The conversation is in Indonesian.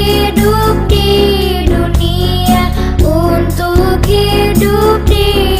hidup di dunia untuk hidup di